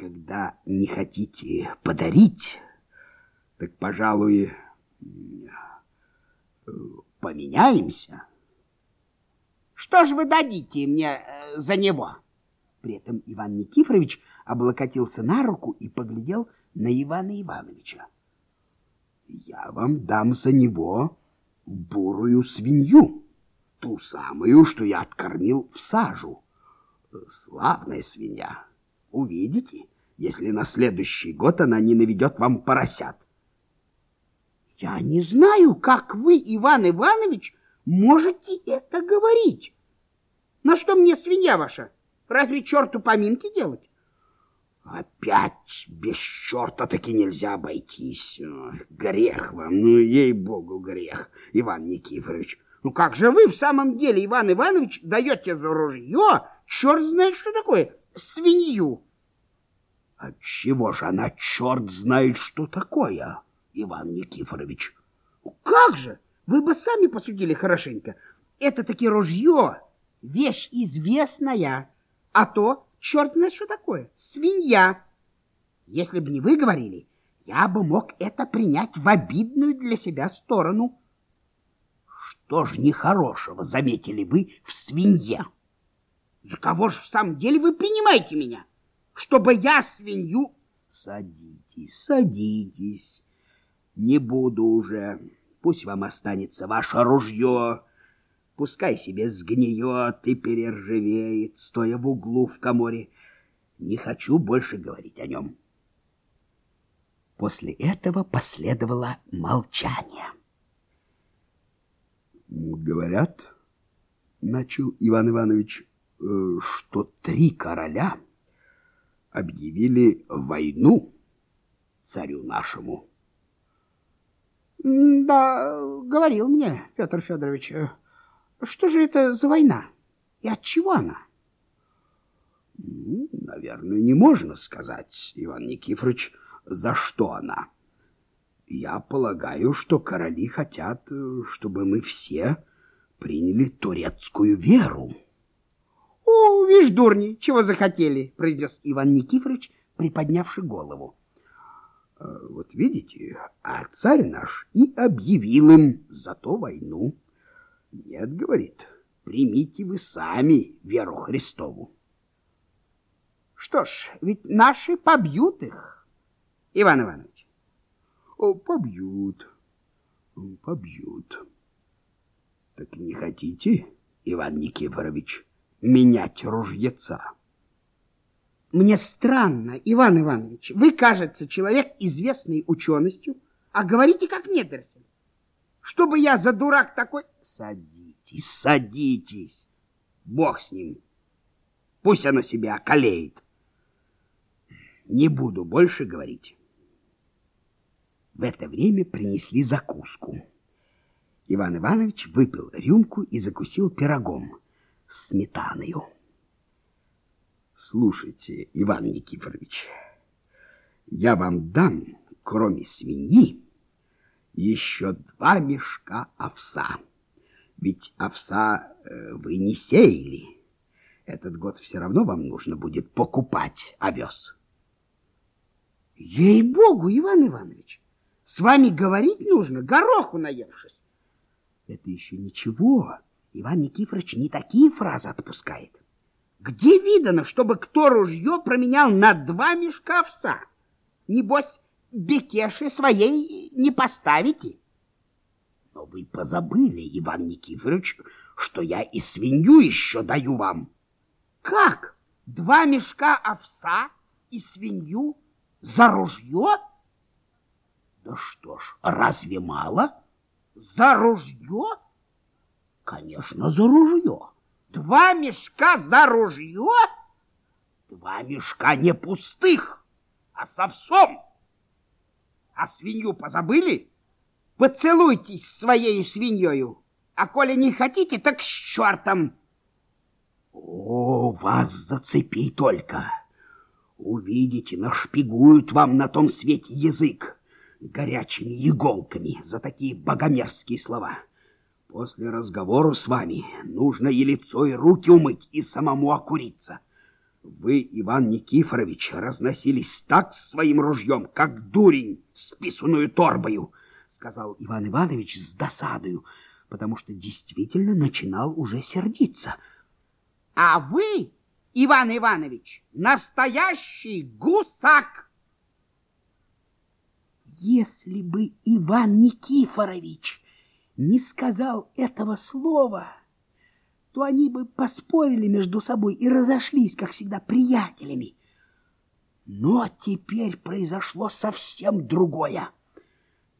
когда не хотите подарить, так, пожалуй, поменяемся. Что же вы дадите мне э, за него? При этом Иван Никифорович облокотился на руку и поглядел на Ивана Ивановича. Я вам дам за него бурую свинью, ту самую, что я откормил в сажу. Славная свинья. Увидите, если на следующий год она не наведет вам поросят. Я не знаю, как вы, Иван Иванович, можете это говорить. На что мне свинья ваша? Разве черту поминки делать? Опять без черта таки нельзя обойтись. Грех вам, ну, ей-богу, грех, Иван Никифорович. Ну как же вы в самом деле, Иван Иванович, даете за ружье, черт знает, что такое, свинью? Отчего же она черт знает, что такое, Иван Никифорович? Как же? Вы бы сами посудили хорошенько. Это таки ружье, вещь известная, а то черт знает, что такое, свинья. Если бы не вы говорили, я бы мог это принять в обидную для себя сторону. Что ж нехорошего заметили вы в свинье? За кого же в самом деле вы принимаете меня? Чтобы я свинью... Садитесь, садитесь. Не буду уже. Пусть вам останется ваше ружье. Пускай себе сгниет и перержавеет, стоя в углу в коморе. Не хочу больше говорить о нем. После этого последовало молчание. Говорят, начал Иван Иванович, э, что три короля объявили войну царю нашему. Да, говорил мне Петр Федорович. Что же это за война? И от чего она? Ну, наверное, не можно сказать, Иван Никифорович, за что она. Я полагаю, что короли хотят, э, чтобы мы все приняли турецкую веру. — вишь, дурни, чего захотели, — произнес Иван Никифорович, приподнявший голову. Э, — Вот видите, а царь наш и объявил им за то войну. Нет, говорит, примите вы сами веру Христову. — Что ж, ведь наши побьют их, Иван Иванович. Побьют, побьют. Так не хотите, Иван Никифорович, менять ружьеца? Мне странно, Иван Иванович, вы, кажется, человек, известный ученостью, а говорите как недоросль. Чтобы я за дурак такой... Садитесь, садитесь. Бог с ним. Пусть оно себя околеет. Не буду больше говорить. В это время принесли закуску. Иван Иванович выпил рюмку и закусил пирогом сметаною. Слушайте, Иван Никифорович, я вам дам, кроме свиньи, еще два мешка овса. Ведь овса э, вы не сеяли. Этот год все равно вам нужно будет покупать овес. Ей-богу, Иван Иванович, с вами говорить нужно, гороху наевшись. Это еще ничего. Иван Никифорович не такие фразы отпускает. Где видано, чтобы кто ружье променял на два мешка овса? Небось, бекеши своей не поставите. Но вы позабыли, Иван Никифорович, что я и свинью еще даю вам. Как? Два мешка овса и свинью за ружье? Да что ж, разве мало? За ружье? Конечно, за ружье. Два мешка за ружье? Два мешка не пустых, а с овсом. А свинью позабыли? Поцелуйтесь своей свиньей. А коли не хотите, так с чертом. О, вас зацепи только. Увидите, нашпигуют вам на том свете язык горячими иголками за такие богомерзкие слова. После разговора с вами нужно и лицо, и руки умыть, и самому окуриться. Вы, Иван Никифорович, разносились так своим ружьем, как дурень с писаную торбою, сказал Иван Иванович с досадою, потому что действительно начинал уже сердиться. А вы, Иван Иванович, настоящий гусак. Если бы Иван Никифорович не сказал этого слова, то они бы поспорили между собой и разошлись, как всегда, приятелями. Но теперь произошло совсем другое.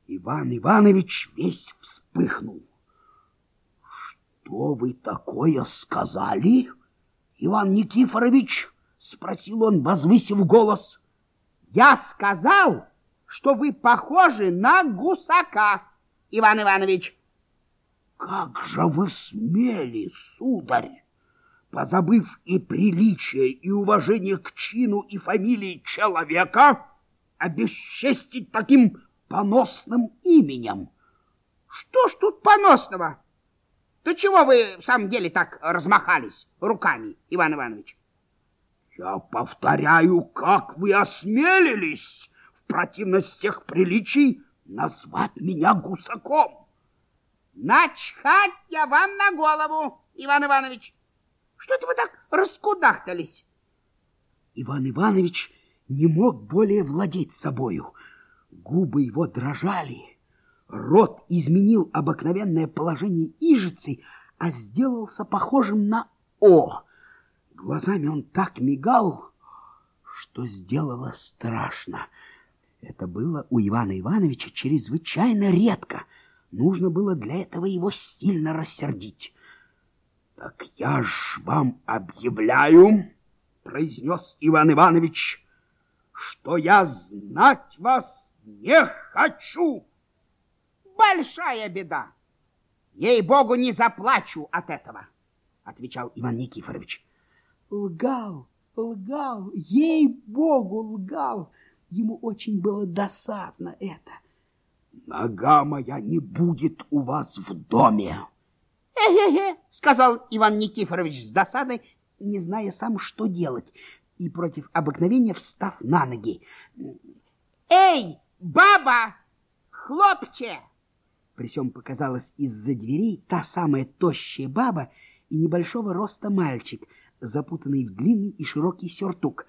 Иван Иванович весь вспыхнул. «Что вы такое сказали, Иван Никифорович?» — спросил он, возвысив голос. «Я сказал, что вы похожи на гусака, Иван Иванович». Как же вы смели, сударь, позабыв и приличие, и уважение к чину и фамилии человека, обесчестить таким поносным именем? Что ж тут поносного? Да чего вы в самом деле так размахались руками, Иван Иванович? Я повторяю, как вы осмелились в противность всех приличий назвать меня гусаком? Начхать я вам на голову, Иван Иванович. Что это вы так раскудахтались? Иван Иванович не мог более владеть собою. Губы его дрожали. Рот изменил обыкновенное положение ижицы, а сделался похожим на «О». Глазами он так мигал, что сделало страшно. Это было у Ивана Ивановича чрезвычайно редко — Нужно было для этого его сильно рассердить. «Так я ж вам объявляю, — произнес Иван Иванович, — что я знать вас не хочу!» «Большая беда! Ей-богу, не заплачу от этого!» — отвечал Иван Никифорович. «Лгал, лгал, ей-богу, лгал!» Ему очень было досадно это — Нога моя не будет у вас в доме. Э-э-э, сказал Иван Никифорович с досадой, не зная сам, что делать, и против обыкновения встав на ноги. Эй, баба, хлопче! При всем показалась из-за дверей та самая тощая баба и небольшого роста мальчик, запутанный в длинный и широкий сюртук.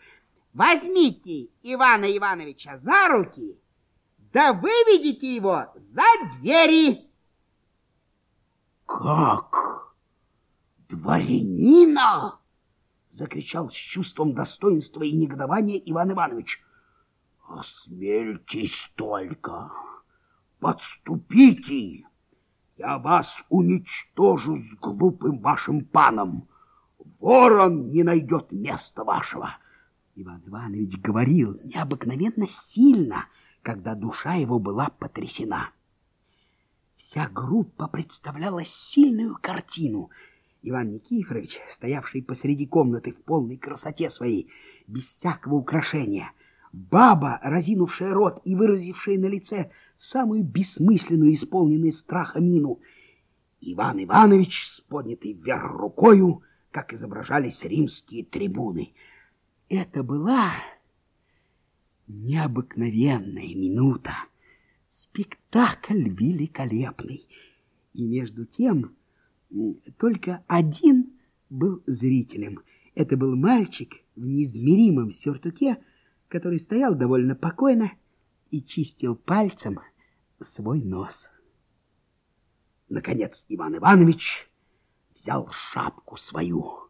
Возьмите Ивана Ивановича за руки да выведите его за двери. Как? Дворянина? Закричал с чувством достоинства и негодования Иван Иванович. Осмельтесь только, подступите, я вас уничтожу с глупым вашим паном. Ворон не найдет места вашего. Иван Иванович говорил необыкновенно сильно, — когда душа его была потрясена. Вся группа представляла сильную картину. Иван Никифорович, стоявший посреди комнаты в полной красоте своей, без всякого украшения, баба, разинувшая рот и выразившая на лице самую бессмысленную, исполненную страха мину, Иван Иванович с поднятой вверх рукою, как изображались римские трибуны. Это была необыкновенная минута. Спектакль великолепный. И между тем только один был зрителем. Это был мальчик в неизмеримом сюртуке, который стоял довольно покойно и чистил пальцем свой нос. Наконец Иван Иванович взял шапку свою.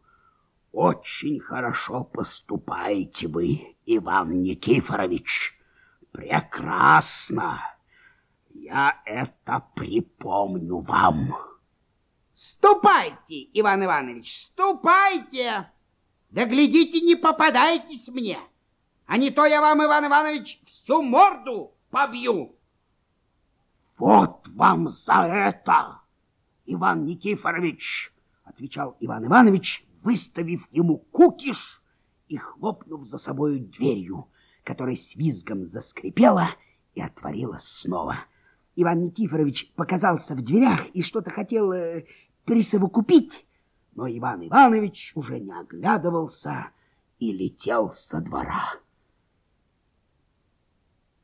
Очень хорошо поступаете вы, Иван Никифорович. Прекрасно. Я это припомню вам. Ступайте, Иван Иванович, ступайте. Да глядите, не попадайтесь мне. А не то я вам, Иван Иванович, всю морду побью. Вот вам за это, Иван Никифорович, отвечал Иван Иванович, выставив ему кукиш и хлопнув за собою дверью, которая с визгом заскрипела и отворилась снова. Иван Никифорович показался в дверях и что-то хотел э, присовокупить, но Иван Иванович уже не оглядывался и летел со двора.